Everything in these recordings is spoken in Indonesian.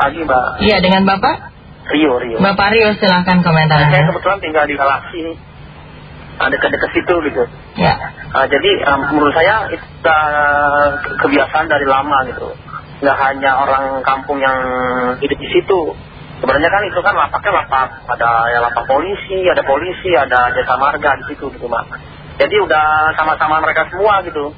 pagi Mbak. Iya, dengan Bapak? Rio, Rio. Bapak Rio silahkan komentar Saya kebetulan tinggal di Galaksi nih. Nah, dekat-dekat situ gitu. Ya, Nah, jadi eh, menurut saya itu kebiasaan dari lama gitu. Nggak hanya orang kampung yang hidup di situ. Sebenarnya kan itu kan lapaknya lapak ada ya lapak polisi, ada polisi, ada jasa marga di situ gitu mak. Jadi udah sama-sama mereka semua gitu.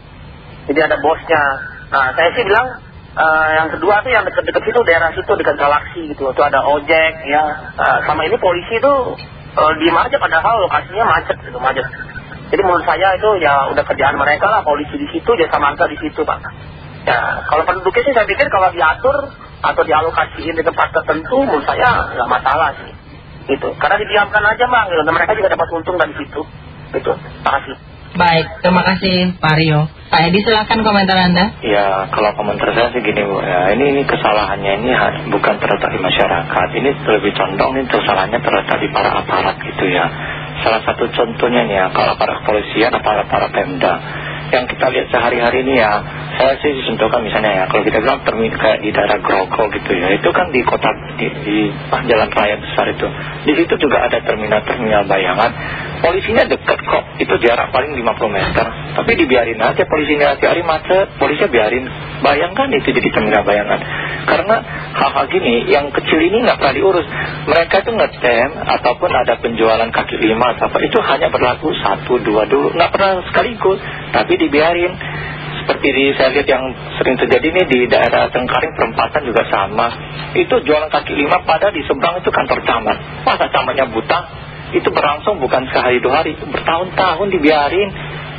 Jadi ada bosnya. Nah saya sih bilang eh, yang kedua tuh yang dekat-dekat situ daerah situ dekat galaksi gitu. Itu ada ojek ya. Eh, sama ini polisi tuh eh, diem aja padahal lokasinya macet gitu macet. Jadi menurut saya itu ya udah kerjaan mereka lah polisi di situ, jasa marga di situ pak. Ya kalau penduduknya sih saya pikir kalau diatur atau dialokasiin di tempat tertentu menurut saya nggak masalah sih. Gitu. Karena didiamkan aja bang, gitu. Dan mereka juga dapat untung dari situ. Gitu. Terima kasih. baik. Terima kasih Pak Rio. Pak Edi silahkan komentar Anda. Ya, kalau komentar saya sih gini Bu, ya, ini, ini kesalahannya ini bukan terletak di masyarakat. Ini lebih condong ini kesalahannya terletak di para aparat gitu ya. Salah satu contohnya nih ya, kalau aparat kepolisian, aparat para Pemda. Yang kita lihat sehari-hari ini ya, saya sih contohkan misalnya ya, kalau kita bilang termin kayak di daerah Grogol gitu ya, itu kan di kota, di, di jalan raya besar itu. Di situ juga ada terminal-terminal bayangan. Polisinya dekat kok, itu jarak paling 50 meter. Tapi dibiarin aja polisinya hati-hari macet, polisinya biarin. Bayangkan itu jadi terminal bayangan. Karena hal-hal gini, yang kecil ini nggak pernah diurus. Mereka itu ngetem ataupun ada penjualan kaki lima atau apa, itu hanya berlaku satu, dua dulu. Nggak pernah sekaligus, tapi dibiarin. Seperti di, saya lihat yang sering terjadi ini di daerah Cengkaring perempatan juga sama. Itu jualan kaki lima pada di seberang itu kantor camat. Masa camatnya buta? Itu berlangsung bukan sehari dua hari, bertahun-tahun dibiarin.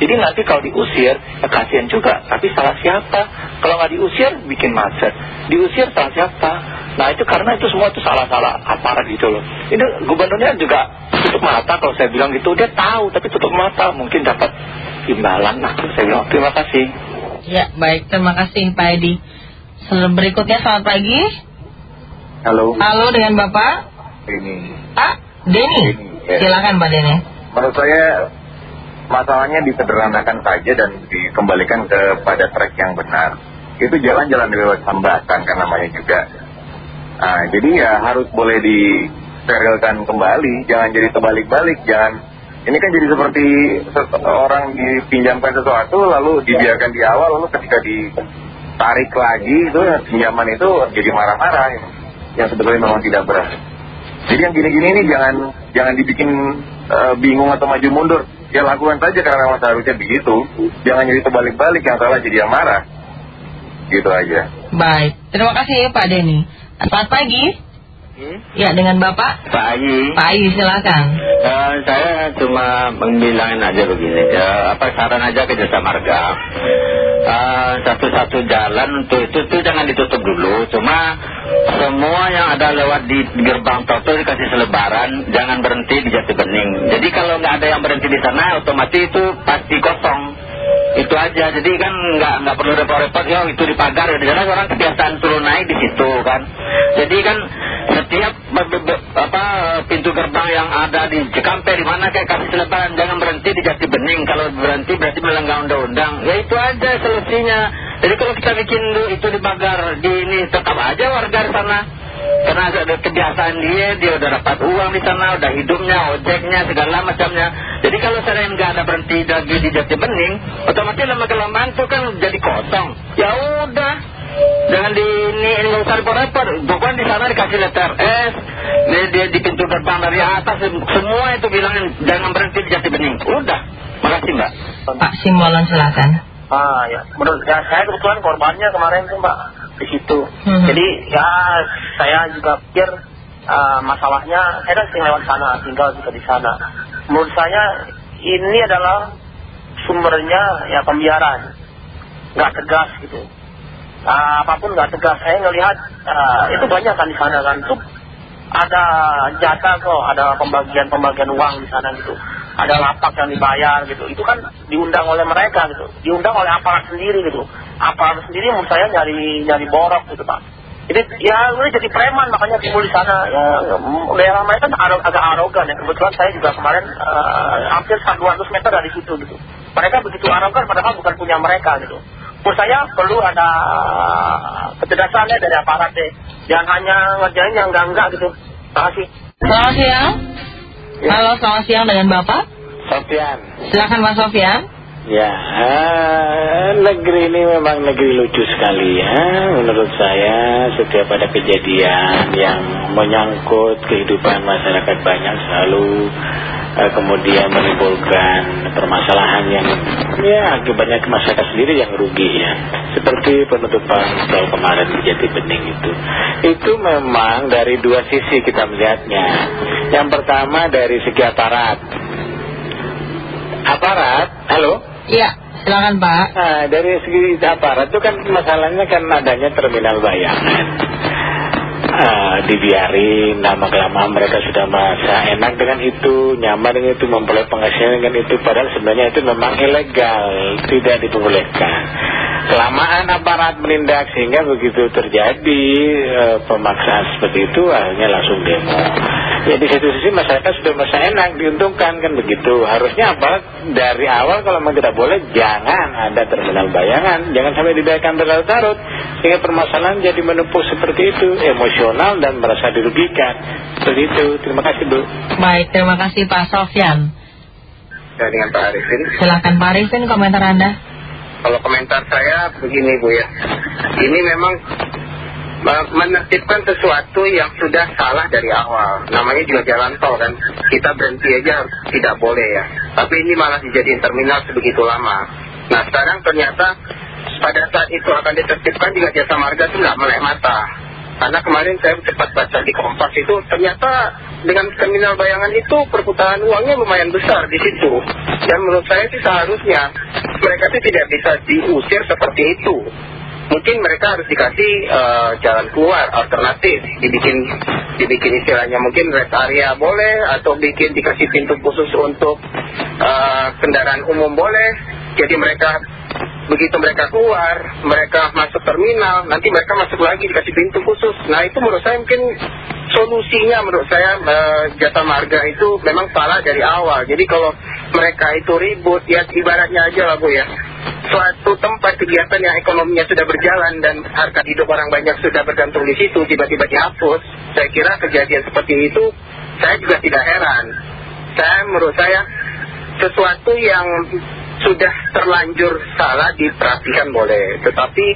Jadi nanti kalau diusir, ya kasihan juga. Tapi salah siapa? Kalau nggak diusir, bikin macet. Diusir salah siapa? Nah itu karena itu semua itu salah-salah aparat gitu loh. Ini gubernurnya juga tutup mata kalau saya bilang gitu. Dia tahu tapi tutup mata mungkin dapat imbalan. Nah saya bilang terima kasih. Ya, baik. Terima kasih Pak Edi. Berikutnya selamat pagi. Halo, Halo dengan Bapak. ini Pak Denny. Denny, ya. Silakan Pak Denny. menurut saya masalahnya disederhanakan saja dan dikembalikan kepada track yang benar. Itu jalan-jalan lewat hambatan kan namanya juga. Nah, jadi ya harus boleh disterilkan kembali, jangan jadi terbalik-balik, jangan ini kan jadi seperti orang dipinjamkan sesuatu lalu dibiarkan di awal lalu ketika ditarik lagi itu pinjaman itu jadi marah-marah yang sebetulnya memang tidak berat. Jadi yang gini-gini ini jangan jangan dibikin eh, bingung atau maju mundur. Ya lakukan saja karena memang seharusnya begitu. Jangan jadi terbalik-balik yang salah jadi yang marah. Gitu aja. Baik. Terima kasih Pak Denny. Selamat pagi. Ya, dengan Bapak. Pak Haji, Pak Ayu silakan. eh, saya cuma membilangin aja begini, ya, apa saran aja ke jasa marga. Eh, Satu-satu jalan untuk itu tuh jangan ditutup dulu, cuma semua yang ada lewat di gerbang tol itu dikasih selebaran, jangan berhenti di Jati Bening. Jadi kalau nggak ada yang berhenti di sana, otomatis itu pasti kosong. Itu aja, jadi kan nggak nggak perlu repot-repot, ya itu di pagar, ya di sana orang kebiasaan turun naik di situ kan. Jadi kan setiap apa pintu gerbang yang ada di Cikampek di mana kayak kasih selebaran jangan berhenti di Jati Bening. Kalau berhenti berarti melanggar undang-undang. Ya itu aja solusinya. Jadi kalau kita bikin itu di pagar di ini tetap aja warga sana. Karena ada kebiasaan dia, dia udah dapat uang di sana, udah hidupnya, ojeknya, segala macamnya. Jadi kalau saya nggak ada berhenti lagi di Jati Bening, otomatis lama kelamaan itu kan jadi kosong. Ya udah, jangan di ini nggak usah repot-repot. Pokoknya di sana dikasih letter S, di, di, di pintu gerbang dari atas, semua itu bilangin jangan berhenti di Jati Bening. Udah, makasih mbak. Pak Simbolon silakan. Ah ya, menurut ya, saya kebetulan korbannya kemarin tuh mbak di situ. Hmm. Jadi ya saya juga pikir ah, masalahnya saya kan sering lewat sana, tinggal juga di sana. Menurut saya ini adalah sumbernya ya pembiaran, nggak tegas gitu. Ah, apa pun nggak tegas. Saya ngelihat ah, itu banyak kan di sana kan. Itu ada jasa kok, ada pembagian-pembagian uang di sana gitu. Ada lapak yang dibayar gitu. Itu kan diundang oleh mereka gitu. Diundang oleh aparat sendiri gitu. Aparat sendiri menurut saya nyari nyari borok gitu Pak. Jadi ya udah jadi preman makanya timbul di sana. Ya, daerah mereka kan aro- agak arogan ya. Kebetulan saya juga kemarin eh, hampir 200 meter dari situ gitu. Mereka begitu arogan padahal bukan punya mereka gitu. menurut saya perlu ada kecerdasannya dari aparat deh. Jangan hanya ngerjain yang enggak-enggak gitu. Terima kasih. Selamat siang. Ya. Halo, selamat siang dengan Bapak. Sofian Silakan Mas Sofian. Ya, eh, negeri ini memang negeri lucu sekali ya Menurut saya setiap ada kejadian yang menyangkut kehidupan masyarakat banyak selalu eh, Kemudian menimbulkan permasalahan yang ya akibatnya ke masyarakat sendiri yang rugi ya Seperti penutupan tol kemarin di Jati Bening itu Itu memang dari dua sisi kita melihatnya Yang pertama dari segi aparat Aparat, halo? Iya, silakan Pak. Nah, dari segi aparat itu kan masalahnya kan adanya terminal bayangan. Ah, dibiarin lama kelamaan mereka sudah merasa enak dengan itu, nyaman dengan itu, memperoleh penghasilan dengan itu, padahal sebenarnya itu memang ilegal, tidak diperbolehkan. Kelamaan aparat menindak sehingga begitu terjadi eh, pemaksaan seperti itu akhirnya langsung demo. Ya di satu sisi masyarakat sudah merasa enak, diuntungkan kan begitu. Harusnya aparat dari awal kalau memang tidak boleh jangan ada terminal bayangan, jangan sampai dibiarkan berlarut-larut sehingga permasalahan jadi menumpuk seperti itu, emosional dan merasa dirugikan. Seperti itu. Terima kasih Bu. Baik, terima kasih Pak Sofian. Ya dengan Pak Arifin. Silakan Pak Arifin komentar Anda. Kalau komentar saya begini Bu ya. Ini memang me- menertibkan sesuatu yang sudah salah dari awal. Namanya juga jalan tol kan. Kita berhenti aja tidak boleh ya. Tapi ini malah dijadiin terminal sebegitu lama. Nah sekarang ternyata pada saat itu akan ditertibkan juga jasa marga itu nggak melek mata. Karena kemarin saya sempat baca di Kompas itu ternyata dengan terminal bayangan itu perputaran uangnya lumayan besar di situ. Dan menurut saya sih seharusnya mereka itu tidak bisa diusir seperti itu. Mungkin mereka harus dikasih eh, jalan keluar alternatif, dibikin dibikin istilahnya mungkin rest area boleh atau bikin dikasih pintu khusus untuk eh, kendaraan umum boleh. Jadi mereka begitu mereka keluar, mereka masuk terminal, nanti mereka masuk lagi dikasih pintu khusus. Nah itu menurut saya mungkin solusinya menurut saya eh, jasa marga itu memang salah dari awal. Jadi kalau mereka itu ribut, ya ibaratnya aja lah Bu ya. Suatu tempat kegiatan yang ekonominya sudah berjalan dan harga hidup orang banyak sudah bergantung di situ, tiba-tiba dihapus. Saya kira kejadian seperti itu, saya juga tidak heran. Saya menurut saya sesuatu yang sudah terlanjur salah diperhatikan boleh. Tetapi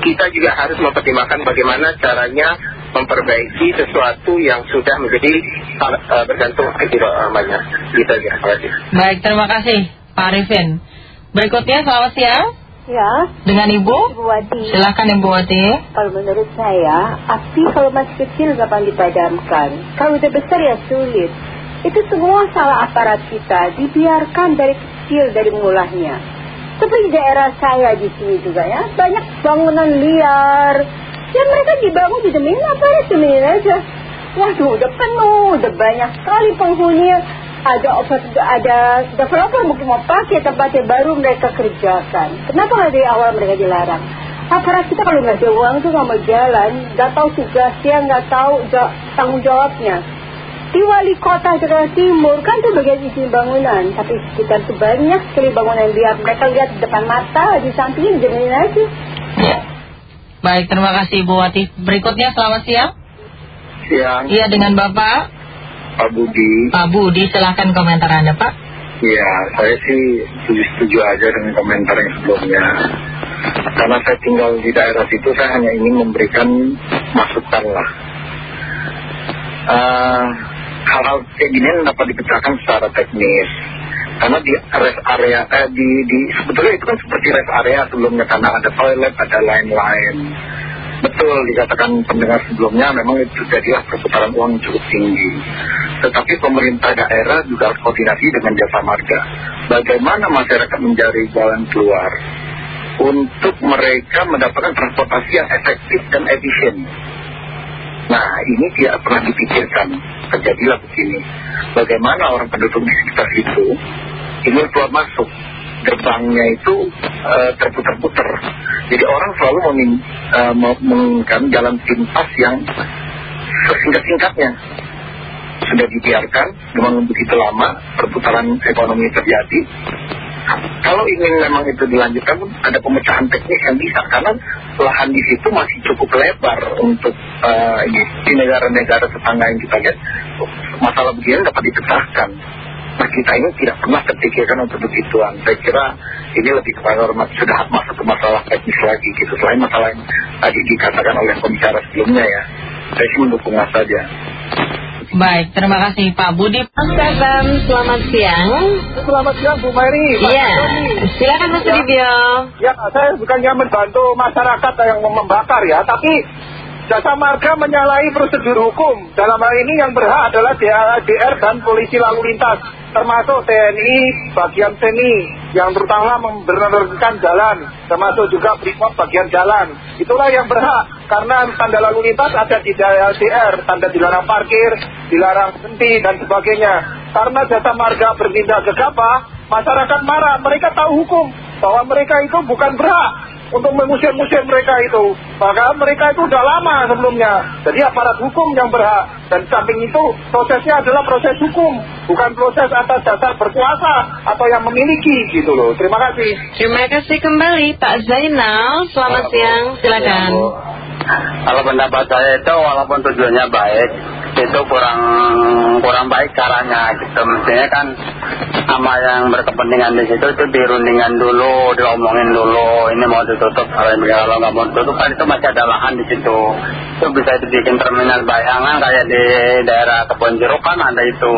kita juga harus mempertimbangkan bagaimana caranya memperbaiki sesuatu yang sudah menjadi eh, bergantung kehidupan orang banyak. Gitu aja. Terima kasih. Baik, terima kasih Pak Arifin. Berikutnya selamat siang Ya, dengan Ibu. Ibu Wati. Silakan Ibu Wati. Kalau menurut saya, api kalau masih kecil gampang dipadamkan. Kalau udah besar ya sulit. Itu semua salah aparat kita, dibiarkan dari kecil dari mulanya. Seperti di daerah saya di sini juga ya, banyak bangunan liar. Ya mereka dibangun di demi apa ya demenin aja. Waduh, udah penuh, udah banyak sekali penghuni. Ada oper- ada developer mungkin mau pakai tempatnya baru mereka kerjakan. Kenapa nggak dari awal mereka dilarang? Aparat kita kalau nggak ada uang tuh nggak mau jalan, nggak tahu tugasnya, nggak tahu tanggung jawabnya. Di wali kota Jakarta Timur kan tuh bagian izin bangunan, tapi sekitar tuh banyak sekali bangunan biar mereka lihat di depan mata, di sampingnya dijeminin aja. Ya. Baik, terima kasih Ibu Wati. Berikutnya selamat siang. Siang, Iya dengan Bapak Pak Budi. Pak Budi. Silahkan komentar Anda Pak. Ya, saya sih setuju-setuju aja dengan komentar yang sebelumnya. Karena saya tinggal di daerah situ, saya hanya ingin memberikan masukan lah. Eh, Hal-hal kayak gini dapat dipecahkan secara teknis. Karena di rest area, eh, di, di, sebetulnya itu kan seperti rest area sebelumnya, karena ada toilet, ada lain-lain. Betul dikatakan pendengar sebelumnya memang itu jadilah perputaran uang cukup tinggi. Tetapi pemerintah daerah juga harus koordinasi dengan jasa marga. Bagaimana masyarakat mencari jalan keluar untuk mereka mendapatkan transportasi yang efektif dan efisien. Nah ini tidak pernah dipikirkan. Terjadilah begini. Bagaimana orang penduduk di sekitar situ ingin keluar masuk. Gerbangnya itu eh, terputar-putar. Jadi orang selalu memin, eh, me- menginginkan jalan pintas yang sesingkat-singkatnya. Sudah dibiarkan dengan begitu lama perputaran ekonomi terjadi. kalau ingin memang itu dilanjutkan ada pemecahan teknis yang bisa karena lahan di situ masih cukup lebar untuk uh, di negara-negara tetangga yang kita lihat masalah begini dapat dipecahkan nah kita ini tidak pernah terpikirkan untuk begituan saya kira ini lebih kepada hormat sudah masuk ke masalah teknis lagi gitu selain masalah yang tadi dikatakan oleh pembicara sebelumnya ya saya sih mendukung saja Baik, terima kasih Pak Budi. Mas FM, selamat siang. Selamat siang Bu Mary. Iya, silakan Mas Dibio. Ya, saya bukannya membantu masyarakat yang membakar ya, tapi Jasa Marga menyalahi prosedur hukum. Dalam hal ini yang berhak adalah DADR dan polisi lalu lintas, termasuk TNI bagian seni yang terutama membenarkan jalan, termasuk juga Brimob bagian jalan. Itulah yang berhak karena tanda lalu lintas ada di DADR, tanda dilarang parkir, dilarang berhenti dan sebagainya. Karena Jasa Marga bertindak gegabah, masyarakat marah. Mereka tahu hukum bahwa mereka itu bukan berhak untuk mengusir-usir mereka itu. Maka mereka itu udah lama sebelumnya. Jadi aparat hukum yang berhak. Dan samping itu prosesnya adalah proses hukum. Bukan proses atas dasar berkuasa atau yang memiliki gitu loh. Terima kasih. Terima kasih kembali Pak Zainal. Selamat siang. Silakan. Kalau pendapat saya itu walaupun tujuannya baik, itu kurang kurang baik caranya gitu. Mestinya kan sama yang berkepentingan di situ itu dirundingan dulu, diomongin dulu. Ini mau ditutup, kalau kalau nggak mau ditutup kan itu masih ada lahan di situ. Itu bisa dibikin terminal bayangan kayak di daerah Kebon Jeruk kan ada itu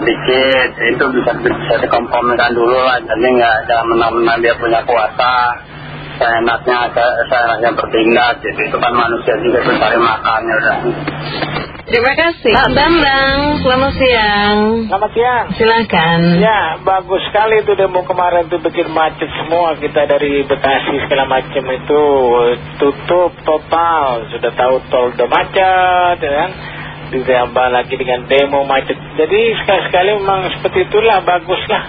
sedikit itu bisa bisa dikompromikan dulu lah jadi nggak jangan menang-menang dia punya kuasa seenaknya seenaknya bertindak jadi itu kan manusia juga mencari makan ya udah Terima kasih. Pak Bambang, selamat siang. Selamat siang. Silakan. Ya, bagus sekali itu demo kemarin itu bikin macet semua. Kita dari Bekasi segala macam itu tutup total. Sudah tahu tol udah macet ya kan? Ditambah lagi dengan demo macet. Jadi sekali-sekali memang seperti itulah baguslah.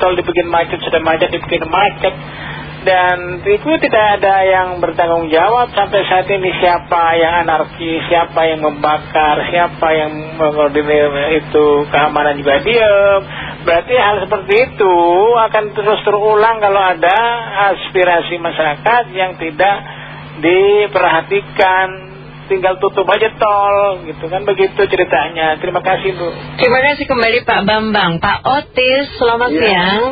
Tol dibikin macet, sudah macet dibikin macet dan itu tidak ada yang bertanggung jawab sampai saat ini siapa yang anarki, siapa yang membakar, siapa yang mengordinir itu keamanan juga diam. Berarti hal seperti itu akan terus terulang kalau ada aspirasi masyarakat yang tidak diperhatikan. Tinggal tutup aja tol gitu kan begitu ceritanya. Terima kasih Bu. Terima kasih kembali Pak Bambang. Pak Otis, selamat ya. siang.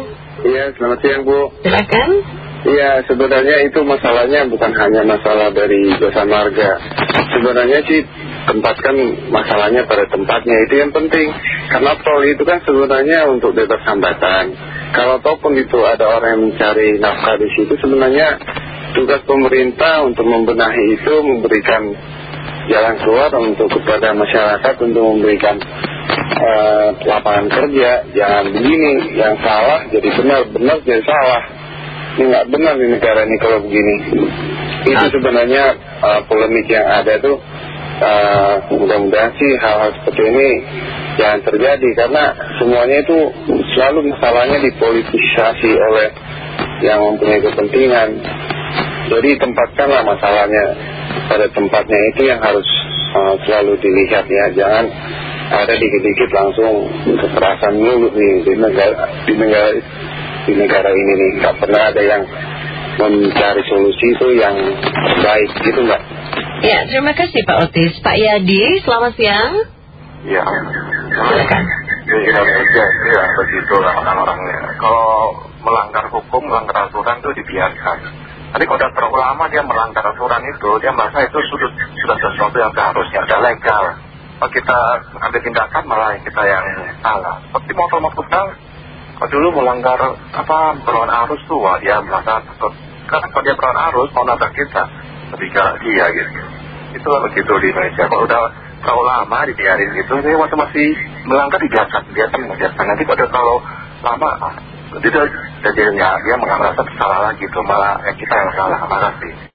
Iya, selamat siang Bu. Silakan. Iya, sebenarnya itu masalahnya bukan hanya masalah dari jasa marga. Sebenarnya sih tempatkan masalahnya pada tempatnya itu yang penting. Karena tol itu kan sebenarnya untuk bebas hambatan. Kalau ataupun itu ada orang yang mencari nafkah di situ, sebenarnya tugas pemerintah untuk membenahi itu, memberikan jalan keluar untuk kepada masyarakat untuk memberikan lapangan kerja. Jangan begini, yang salah jadi benar, benar jadi salah ini nggak benar di negara ini kalau begini. Itu sebenarnya uh, polemik yang ada tuh uh, mudah-mudahan sih hal-hal seperti ini jangan terjadi karena semuanya itu selalu masalahnya dipolitisasi oleh yang mempunyai kepentingan. Jadi tempatkanlah masalahnya pada tempatnya itu yang harus uh, selalu dilihat ya, jangan ada dikit-dikit langsung kekerasan mulut nih di negara di negara di negara ini nih. Nggak pernah ada yang mencari solusi itu yang baik gitu mbak. Ya terima kasih Pak Otis. Pak Yadi selamat siang. Ya. Silakan. Indonesia itu ya begitu lah orang-orangnya. Kalau melanggar hukum melanggar aturan itu dibiarkan. Tapi kalau udah terlalu lama dia melanggar aturan itu dia merasa itu sudah, sudah sesuatu yang seharusnya sudah legal. Kalau kita ambil tindakan malah kita yang salah. Seperti motor-motor dulu melanggar apa berlawan arus tuh wah dia merasa takut. Karena kalau dia berlawan arus mau nabrak kita ketika dia gitu. Itu begitu di Indonesia. Kalau udah terlalu lama dibiarin gitu dia waktu masih melanggar dibiarkan biarkan biarkan nanti kalau terlalu lama dia jadinya dia merasa bersalah lagi tuh malah ya kita yang salah makasih